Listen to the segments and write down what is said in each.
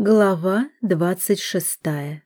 Глава двадцать шестая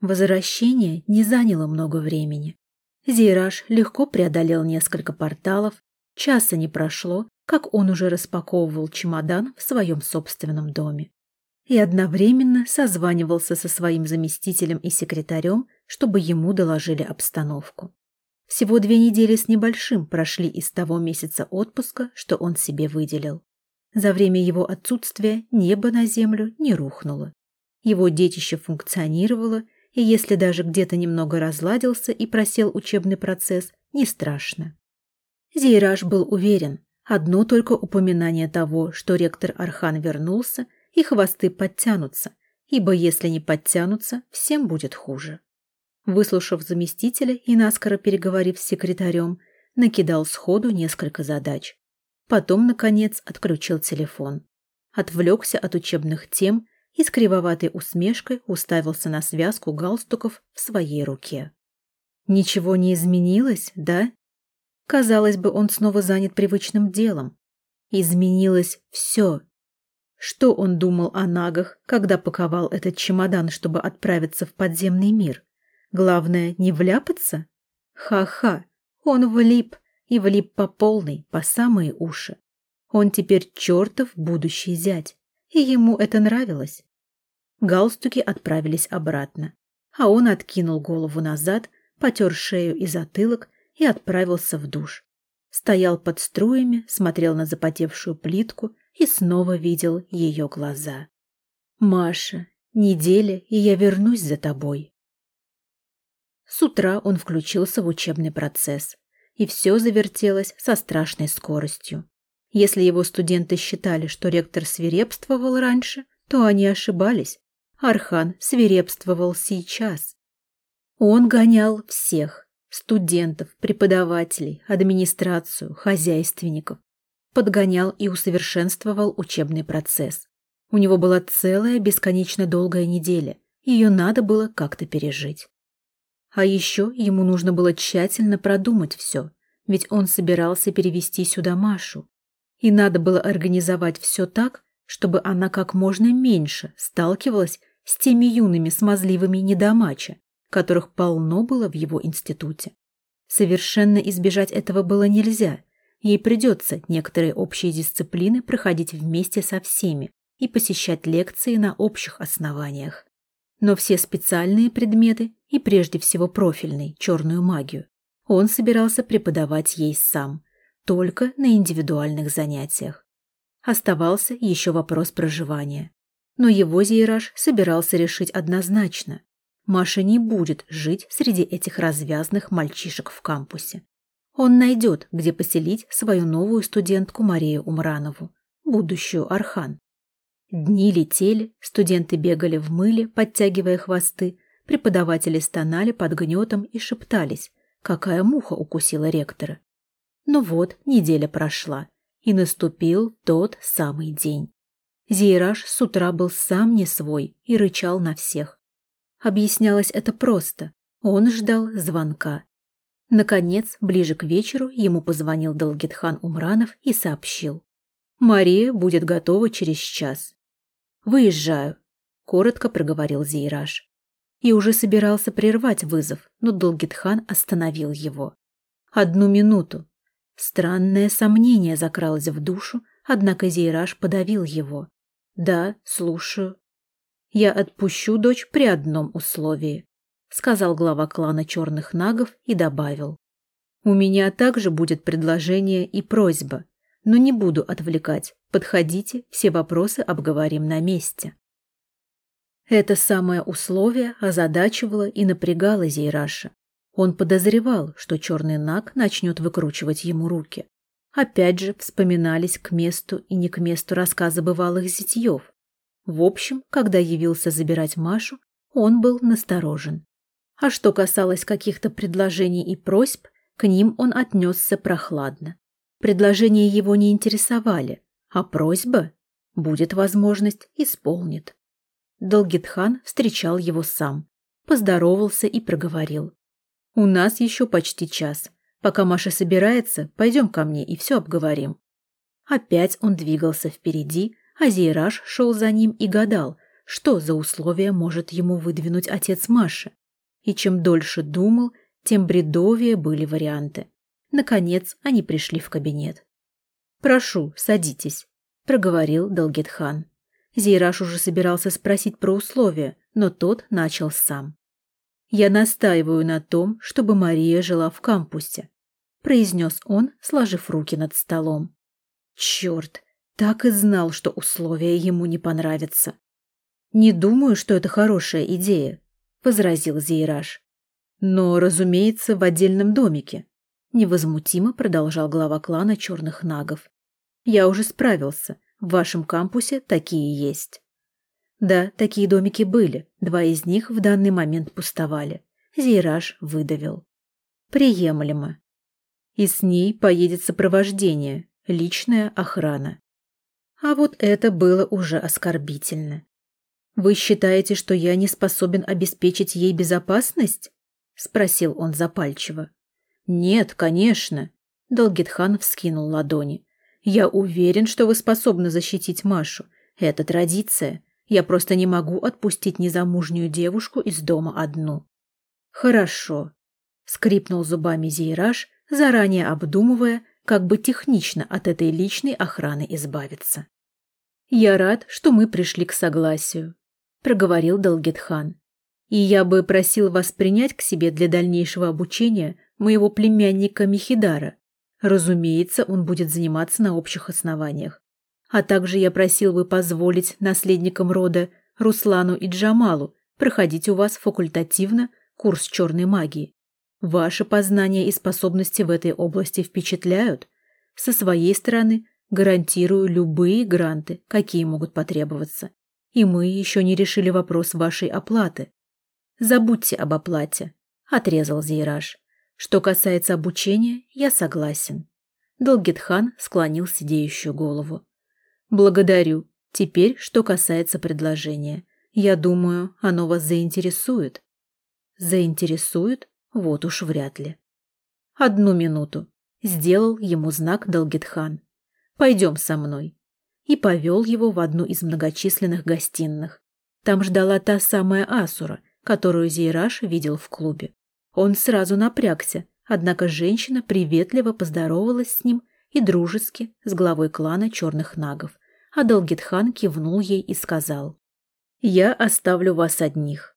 Возвращение не заняло много времени. Зейраж легко преодолел несколько порталов, часа не прошло, как он уже распаковывал чемодан в своем собственном доме. И одновременно созванивался со своим заместителем и секретарем, чтобы ему доложили обстановку. Всего две недели с небольшим прошли из того месяца отпуска, что он себе выделил. За время его отсутствия небо на землю не рухнуло. Его детище функционировало, и если даже где-то немного разладился и просел учебный процесс, не страшно. Зейраж был уверен, одно только упоминание того, что ректор Архан вернулся, и хвосты подтянутся, ибо если не подтянутся, всем будет хуже. Выслушав заместителя и наскоро переговорив с секретарем, накидал сходу несколько задач. Потом, наконец, отключил телефон. Отвлекся от учебных тем и с кривоватой усмешкой уставился на связку галстуков в своей руке. Ничего не изменилось, да? Казалось бы, он снова занят привычным делом. Изменилось все. Что он думал о нагах, когда паковал этот чемодан, чтобы отправиться в подземный мир? Главное, не вляпаться? Ха-ха, он влип и влип по полной, по самые уши. Он теперь чертов будущий зять, и ему это нравилось. Галстуки отправились обратно, а он откинул голову назад, потер шею и затылок и отправился в душ. Стоял под струями, смотрел на запотевшую плитку и снова видел ее глаза. «Маша, неделя, и я вернусь за тобой». С утра он включился в учебный процесс и все завертелось со страшной скоростью. Если его студенты считали, что ректор свирепствовал раньше, то они ошибались. Архан свирепствовал сейчас. Он гонял всех – студентов, преподавателей, администрацию, хозяйственников. Подгонял и усовершенствовал учебный процесс. У него была целая бесконечно долгая неделя. Ее надо было как-то пережить. А еще ему нужно было тщательно продумать все, ведь он собирался перевести сюда Машу. И надо было организовать все так, чтобы она как можно меньше сталкивалась с теми юными смазливыми недомача, которых полно было в его институте. Совершенно избежать этого было нельзя. Ей придется некоторые общие дисциплины проходить вместе со всеми и посещать лекции на общих основаниях. Но все специальные предметы и прежде всего профильный, черную магию, он собирался преподавать ей сам, только на индивидуальных занятиях. Оставался еще вопрос проживания. Но его Зейраж собирался решить однозначно. Маша не будет жить среди этих развязных мальчишек в кампусе. Он найдет, где поселить свою новую студентку Марию Умранову, будущую Архан. Дни летели, студенты бегали в мыле, подтягивая хвосты, Преподаватели стонали под гнетом и шептались, какая муха укусила ректора. Но вот неделя прошла, и наступил тот самый день. Зейраж с утра был сам не свой и рычал на всех. Объяснялось это просто. Он ждал звонка. Наконец, ближе к вечеру, ему позвонил Долгитхан Умранов и сообщил. «Мария будет готова через час». «Выезжаю», — коротко проговорил Зейраж и уже собирался прервать вызов, но Долгитхан остановил его. Одну минуту. Странное сомнение закралось в душу, однако Зейраж подавил его. «Да, слушаю». «Я отпущу дочь при одном условии», — сказал глава клана черных нагов и добавил. «У меня также будет предложение и просьба, но не буду отвлекать. Подходите, все вопросы обговорим на месте». Это самое условие озадачивало и напрягало Зейраша. Он подозревал, что черный наг начнет выкручивать ему руки. Опять же вспоминались к месту и не к месту рассказы бывалых зятьев. В общем, когда явился забирать Машу, он был насторожен. А что касалось каких-то предложений и просьб, к ним он отнесся прохладно. Предложения его не интересовали, а просьба, будет возможность, исполнит. Долгитхан встречал его сам, поздоровался и проговорил. «У нас еще почти час. Пока Маша собирается, пойдем ко мне и все обговорим». Опять он двигался впереди, а Зейраж шел за ним и гадал, что за условия может ему выдвинуть отец Маши. И чем дольше думал, тем бредовее были варианты. Наконец они пришли в кабинет. «Прошу, садитесь», — проговорил Далгетхан. Зейраж уже собирался спросить про условия, но тот начал сам. «Я настаиваю на том, чтобы Мария жила в кампусе», — произнес он, сложив руки над столом. «Черт, так и знал, что условия ему не понравятся». «Не думаю, что это хорошая идея», — возразил Зейраж. «Но, разумеется, в отдельном домике», — невозмутимо продолжал глава клана черных нагов. «Я уже справился. В вашем кампусе такие есть». Да, такие домики были, два из них в данный момент пустовали. Зейраж выдавил. Приемлемо. И с ней поедет сопровождение, личная охрана. А вот это было уже оскорбительно. «Вы считаете, что я не способен обеспечить ей безопасность?» — спросил он запальчиво. «Нет, конечно», — Долгитхан вскинул ладони. «Я уверен, что вы способны защитить Машу. Это традиция. Я просто не могу отпустить незамужнюю девушку из дома одну. Хорошо. Скрипнул зубами Зейраж, заранее обдумывая, как бы технично от этой личной охраны избавиться. Я рад, что мы пришли к согласию, проговорил Далгетхан. И я бы просил вас принять к себе для дальнейшего обучения моего племянника Михидара. Разумеется, он будет заниматься на общих основаниях. А также я просил бы позволить наследникам рода Руслану и Джамалу проходить у вас факультативно курс черной магии. Ваши познания и способности в этой области впечатляют. Со своей стороны гарантирую любые гранты, какие могут потребоваться. И мы еще не решили вопрос вашей оплаты. Забудьте об оплате, отрезал Зейраж. Что касается обучения, я согласен. Долгитхан склонил сидеющую голову. Благодарю. Теперь, что касается предложения. Я думаю, оно вас заинтересует. Заинтересует? Вот уж вряд ли. Одну минуту. Сделал ему знак Далгитхан. Пойдем со мной. И повел его в одну из многочисленных гостиных. Там ждала та самая Асура, которую Зейраж видел в клубе. Он сразу напрягся, однако женщина приветливо поздоровалась с ним и дружески с главой клана черных нагов, а Далгитхан кивнул ей и сказал. «Я оставлю вас одних».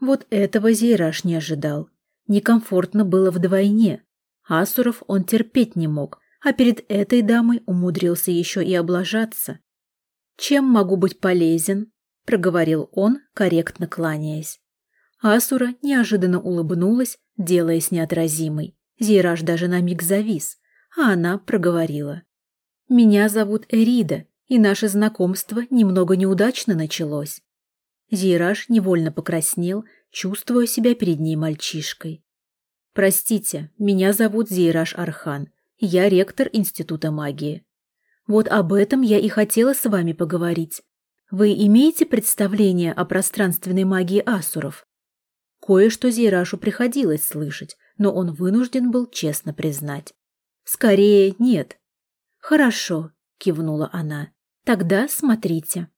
Вот этого Зейраж не ожидал. Некомфортно было вдвойне. Асуров он терпеть не мог, а перед этой дамой умудрился еще и облажаться. «Чем могу быть полезен?» – проговорил он, корректно кланяясь. Асура неожиданно улыбнулась, делаясь неотразимой. Зейраж даже на миг завис, а она проговорила. «Меня зовут Эрида, и наше знакомство немного неудачно началось. Зейраж невольно покраснел, чувствуя себя перед ней мальчишкой. «Простите, меня зовут Зейраж Архан, я ректор Института магии. Вот об этом я и хотела с вами поговорить. Вы имеете представление о пространственной магии асуров?» Кое-что Зейрашу приходилось слышать, но он вынужден был честно признать. «Скорее, нет». «Хорошо», — кивнула она. Тогда смотрите.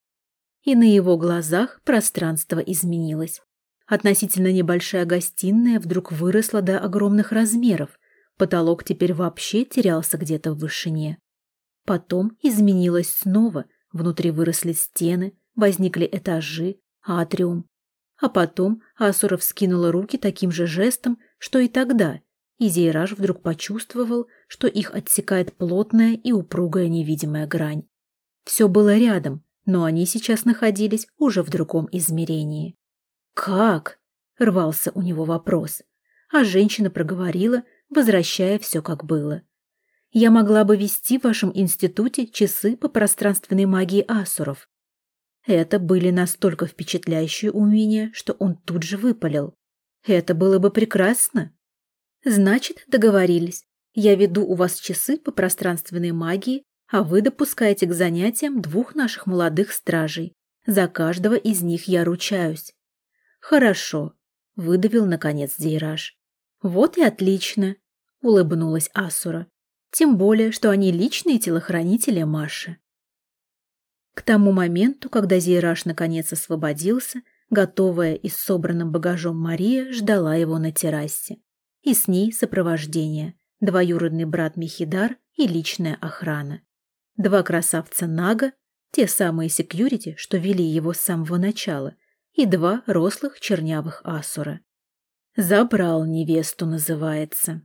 И на его глазах пространство изменилось. Относительно небольшая гостиная вдруг выросла до огромных размеров. Потолок теперь вообще терялся где-то в вышине. Потом изменилось снова. Внутри выросли стены, возникли этажи, атриум. А потом Асуров скинула руки таким же жестом, что и тогда, и Зейраж вдруг почувствовал, что их отсекает плотная и упругая невидимая грань. Все было рядом, но они сейчас находились уже в другом измерении. «Как?» — рвался у него вопрос. А женщина проговорила, возвращая все как было. «Я могла бы вести в вашем институте часы по пространственной магии асуров». Это были настолько впечатляющие умения, что он тут же выпалил. «Это было бы прекрасно!» «Значит, договорились. Я веду у вас часы по пространственной магии а вы допускаете к занятиям двух наших молодых стражей. За каждого из них я ручаюсь. Хорошо, выдавил наконец Дейраж. Вот и отлично, улыбнулась Асура. Тем более, что они личные телохранители Маши. К тому моменту, когда Зейраж наконец освободился, готовая и с собранным багажом Мария ждала его на террасе. И с ней сопровождение, двоюродный брат Михидар и личная охрана. Два красавца Нага, те самые секьюрити, что вели его с самого начала, и два рослых чернявых асура. «Забрал невесту» называется.